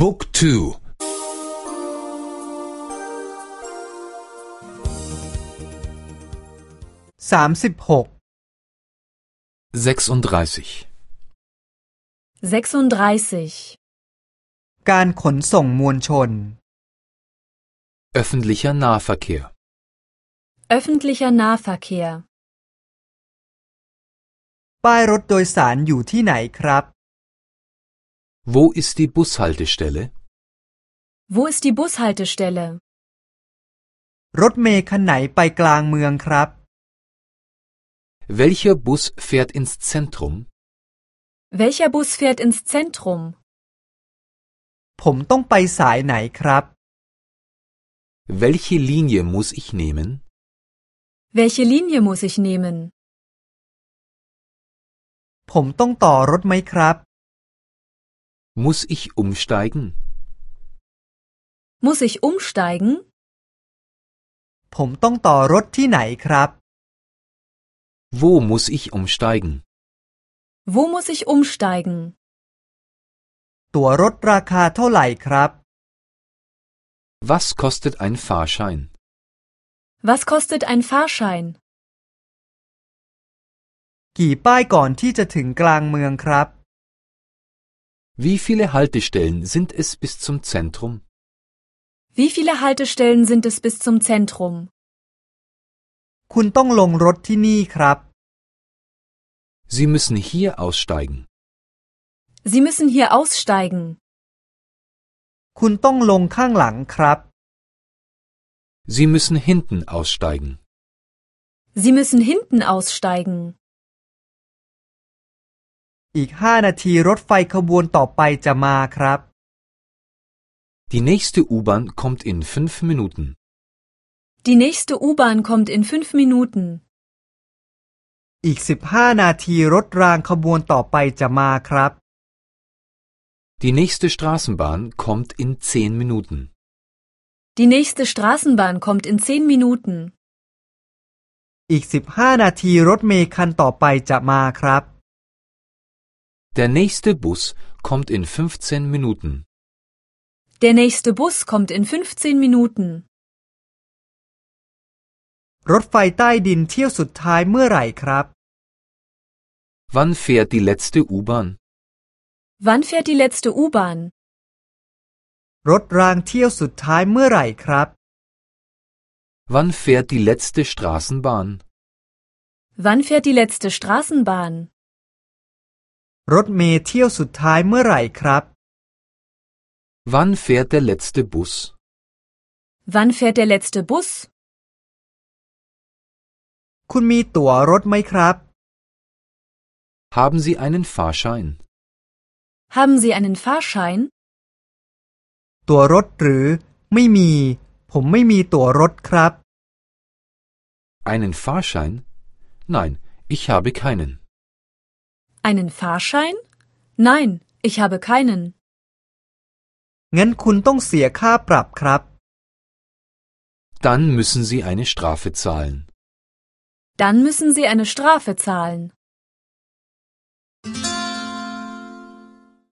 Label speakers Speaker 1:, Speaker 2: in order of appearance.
Speaker 1: บุ๊กทู
Speaker 2: สามสิบหก
Speaker 1: 36
Speaker 3: 36.
Speaker 2: การขนส่งมวลชน
Speaker 1: öffentlicher Nahverkehr
Speaker 3: Öffentlicher Nahverkehr.
Speaker 2: ป้ายรถโดยสารอยู่ที่ไหนครับ
Speaker 1: Wo ist die Bushaltestelle?
Speaker 3: Wo ist die Bushaltestelle?
Speaker 2: รถเมล์คันไหนไปกลางเมืองครับ
Speaker 1: Welcher Bus fährt ins Zentrum?
Speaker 3: Welcher Bus fährt ins Zentrum?
Speaker 2: ผมต้องไปสายไหนครับ
Speaker 1: Welche Linie muss ich nehmen?
Speaker 3: Welche Linie muss ich nehmen?
Speaker 2: ผมต้องต่อรถไหมครับ
Speaker 1: Muss ich umsteigen?
Speaker 3: Muss ich umsteigen?
Speaker 2: ผมต้องต่อรถที่ไหนครับ
Speaker 1: Wo muss ich umsteigen?
Speaker 3: Wo muss ich umsteigen?
Speaker 2: ตั๋วรถราคาเท่าไหร่ครับ
Speaker 1: Was kostet ein Fahrschein?
Speaker 3: Was kostet ein Fahrschein?
Speaker 2: กี่ป้ายก่อนที่จะถึงกลางเมืองครับ
Speaker 1: Wie viele Haltestellen sind es bis zum Zentrum?
Speaker 3: Wie viele Haltestellen sind es bis zum Zentrum?
Speaker 2: คุณต้องลงรถที่นี่ครับ
Speaker 1: Sie müssen hier aussteigen.
Speaker 3: Sie müssen hier aussteigen.
Speaker 2: คุณต้องลงข้างหลังครับ
Speaker 1: Sie müssen hinten aussteigen.
Speaker 3: Sie müssen hinten aussteigen.
Speaker 2: อีกห้านาทีรถไฟขบวนต่อไปจะมาครับ
Speaker 1: Die nächste U-Bahn kommt in fünf Minuten.
Speaker 3: Die nächste U-Bahn kommt in fünf Minuten.
Speaker 2: อีกสิบห้านาทีรถรางขบวนต่อไปจะมาครับ
Speaker 1: Die nächste Straßenbahn kommt in zehn Minuten.
Speaker 3: Die nächste Straßenbahn kommt in zehn Minuten.
Speaker 2: อีกสิบห้านาทีรถเมล์คันต่อไปจะมาครับ
Speaker 1: Der nächste Bus kommt in 15 Minuten.
Speaker 3: Der nächste Bus kommt in 15 Minuten.
Speaker 2: รถไฟใต้ดินเที่ยวสุดท้ายเมื่อไหร่ครับ
Speaker 1: Wann fährt die letzte U-Bahn?
Speaker 3: Wann fährt die letzte U-Bahn?
Speaker 2: รถรางเที่ยวสุดท้ายเมื่อไหร่ครับ
Speaker 1: Wann fährt die letzte Straßenbahn?
Speaker 3: Wann fährt die letzte Straßenbahn?
Speaker 2: รถเมล์เที่ยวสุดท้ายเมื่อไหร่ครับ
Speaker 1: Wann fährt der letzte Bus?
Speaker 3: Wann fährt der letzte Bus?
Speaker 2: คุณมีตั๋วรถไหมครับ
Speaker 1: Haben Sie einen Fahrschein?
Speaker 3: Haben Sie einen Fahrschein?
Speaker 2: ตั๋วรถหรือไม่มี ผมไม่มีตั๋วรถครับ
Speaker 1: Einen Fahrschein? Nein, ich habe keinen.
Speaker 3: Einen Fahrschein? Nein, ich habe keinen.
Speaker 2: งั้นคุณต้องเสียค่าปรับครับ
Speaker 1: Dann müssen Sie eine Strafe zahlen.
Speaker 3: Dann müssen Sie eine Strafe zahlen.